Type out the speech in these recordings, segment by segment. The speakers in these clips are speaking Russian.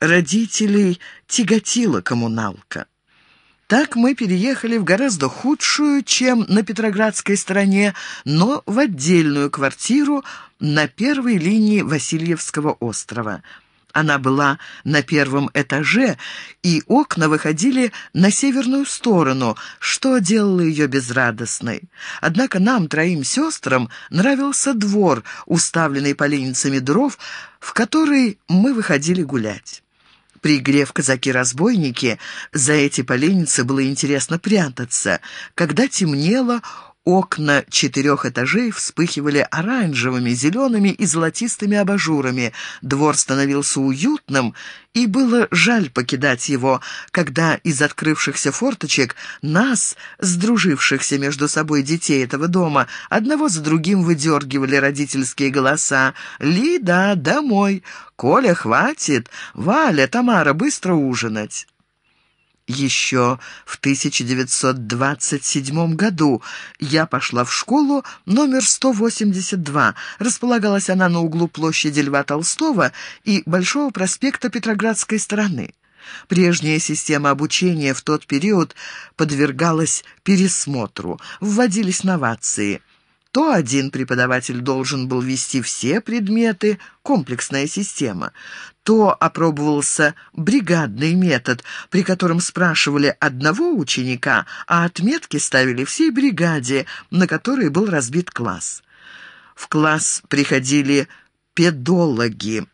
родителей тяготила коммуналка. Так мы переехали в гораздо худшую, чем на Петроградской стороне, но в отдельную квартиру на первой линии Васильевского острова. Она была на первом этаже, и окна выходили на северную сторону, что делало ее безрадостной. Однако нам, троим сестрам, нравился двор, уставленный поленницами дров, в который мы выходили гулять. При игре в казаки-разбойники за эти поленницы было интересно прятаться. Когда темнело, Окна четырех этажей вспыхивали оранжевыми, зелеными и золотистыми абажурами. Двор становился уютным, и было жаль покидать его, когда из открывшихся форточек нас, сдружившихся между собой детей этого дома, одного за другим выдергивали родительские голоса. «Лида, домой! Коля, хватит! Валя, Тамара, быстро ужинать!» Еще в 1927 году я пошла в школу номер 182. Располагалась она на углу площади Льва Толстого и Большого проспекта Петроградской стороны. Прежняя система обучения в тот период подвергалась пересмотру, вводились новации – то один преподаватель должен был вести все предметы, комплексная система, то опробовался бригадный метод, при котором спрашивали одного ученика, а отметки ставили всей бригаде, на которой был разбит класс. В класс приходили педологи,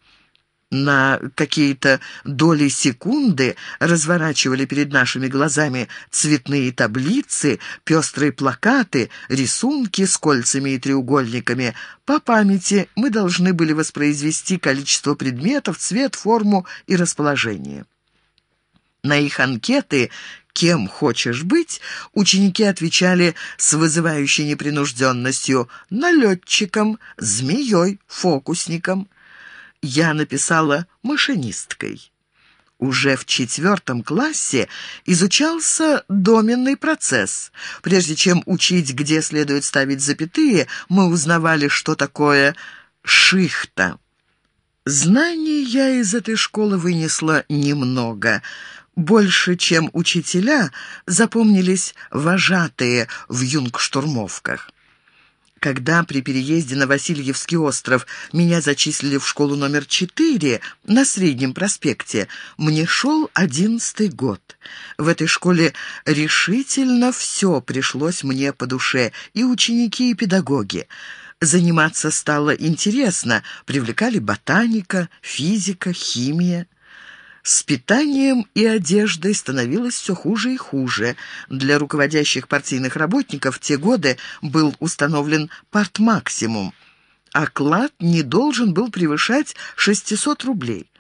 на какие-то доли секунды разворачивали перед нашими глазами цветные таблицы, пестрые плакаты, рисунки с кольцами и треугольниками. По памяти мы должны были воспроизвести количество предметов, цвет, форму и расположение. На их анкеты «Кем хочешь быть?» ученики отвечали с вызывающей непринужденностью «налетчиком», «змеей», «фокусником» я написала машинисткой. Уже в четвертом классе изучался доменный процесс. Прежде чем учить, где следует ставить запятые, мы узнавали, что такое шихта. Знаний я из этой школы вынесла немного. Больше, чем учителя, запомнились вожатые в юнгштурмовках. Когда при переезде на Васильевский остров меня зачислили в школу номер 4 на Среднем проспекте, мне шел одиннадцатый год. В этой школе решительно все пришлось мне по душе, и ученики, и педагоги. Заниматься стало интересно, привлекали ботаника, физика, химия. С питанием и одеждой становилось все хуже и хуже. Для руководящих партийных работников в те годы был установлен партмаксимум. Оклад не должен был превышать 600 рублей.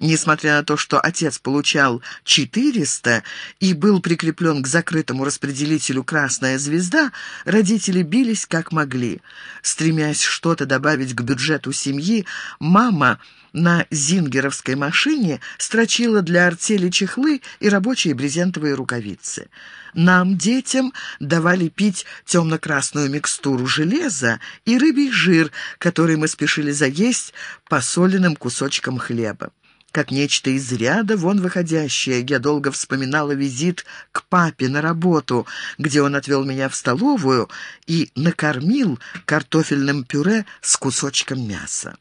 Несмотря на то, что отец получал 400 и был прикреплен к закрытому распределителю «Красная звезда», родители бились как могли. Стремясь что-то добавить к бюджету семьи, мама на зингеровской машине строчила для артели чехлы и рабочие брезентовые рукавицы. Нам, детям, давали пить темно-красную микстуру железа и рыбий жир, который мы спешили заесть посоленным кусочком хлеба. Как нечто из ряда вон выходящее, я долго вспоминала визит к папе на работу, где он отвел меня в столовую и накормил картофельным пюре с кусочком мяса.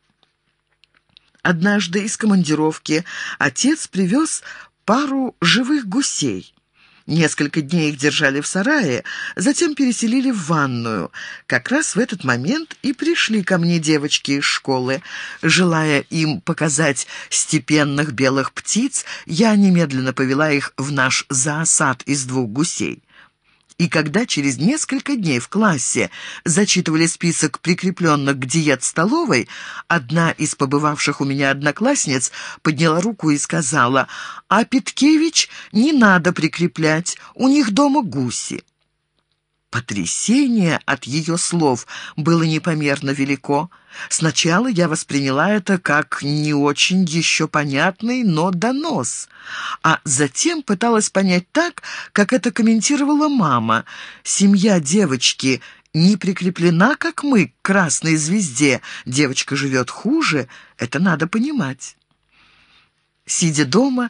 Однажды из командировки отец привез пару живых гусей. Несколько дней их держали в сарае, затем переселили в ванную. Как раз в этот момент и пришли ко мне девочки из школы. Желая им показать степенных белых птиц, я немедленно повела их в наш зоосад из двух гусей и когда через несколько дней в классе зачитывали список прикрепленных к диет-столовой, одна из побывавших у меня одноклассниц подняла руку и сказала, «А Петкевич не надо прикреплять, у них дома гуси». Потрясение от ее слов было непомерно велико. Сначала я восприняла это как не очень еще понятный, но донос, а затем пыталась понять так, как это комментировала мама. Семья девочки не прикреплена, как мы, к красной звезде. Девочка живет хуже, это надо понимать. Сидя дома,